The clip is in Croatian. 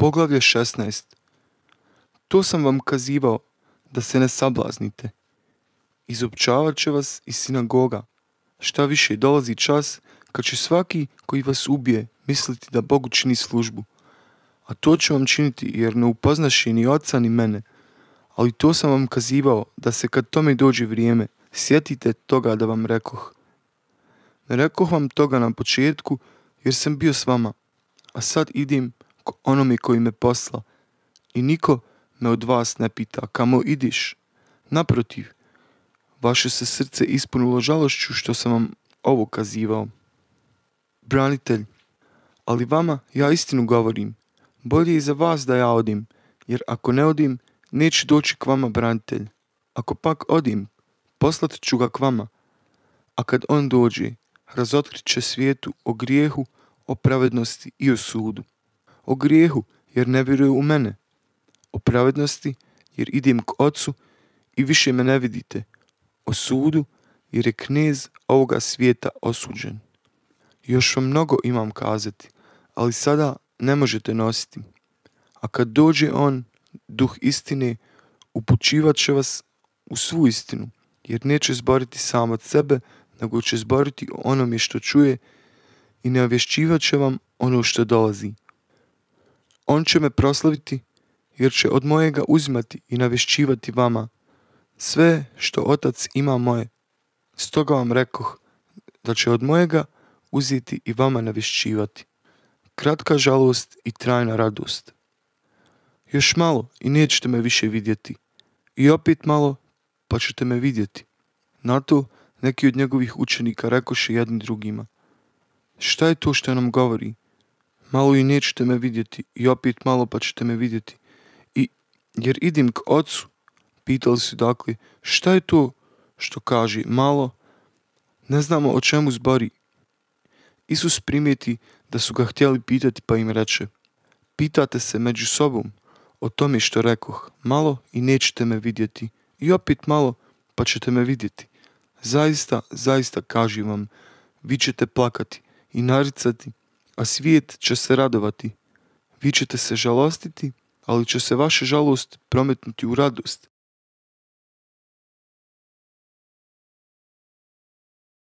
Poglavlje 16 To sam vam kazivao da se ne sablaznite. Izopćavat će vas iz sinagoga. Šta više, dolazi čas kad će svaki koji vas ubije misliti da Bogu čini službu. A to će vam činiti jer ne upoznaše ni oca ni mene. Ali to sam vam kazivao da se kad tome dođe vrijeme, sjetite toga da vam rekoh. Ne rekoh vam toga na početku jer sam bio s vama, a sad idim onome koji me posla. I niko me od vas ne pita kamo idiš. Naprotiv, vaše se srce ispunilo žalošću što sam vam ovo kazivao. Branitelj, ali vama ja istinu govorim. Bolje je za vas da ja odim, jer ako ne odim, neće doći k vama branitelj. Ako pak odim, poslat ću ga k vama. A kad on dođe, razotkrit će svijetu o grijehu, o pravednosti i o sudu. O grijehu, jer ne vjeruju u mene. O pravednosti, jer idem k ocu i više me ne vidite. O sudu, jer je knez ovoga svijeta osuđen. Još vam mnogo imam kazati, ali sada ne možete nositi. A kad dođe on, duh istine, upućivat će vas u svu istinu, jer neće zboriti sam od sebe, nego će zboriti onome što čuje i navješćivat će vam ono što dolazi. On će me proslaviti, jer će od mojega uzimati i navješćivati vama sve što otac ima moje. Stoga vam rekoh da će od mojega uzeti i vama navješćivati. Kratka žalost i trajna radost. Još malo i nećete me više vidjeti. I opet malo pa ćete me vidjeti. Na to neki od njegovih učenika rekoše jedni drugima. Šta je to što nam govori? Malo i nećete me vidjeti i opet malo pa ćete me vidjeti. I jer idim k ocu, pitali su dakle, šta je to što kaže malo? Ne znamo o čemu zbori. Isus primijeti da su ga htjeli pitati pa im reče, pitate se među sobom o tome što rekoh, malo i nećete me vidjeti i opet malo pa ćete me vidjeti. Zaista, zaista kažem vam, vi ćete plakati i naricati, a svijet će se radovati. Vi ćete se žalostiti, ali će se vaša žalost prometnuti u radost.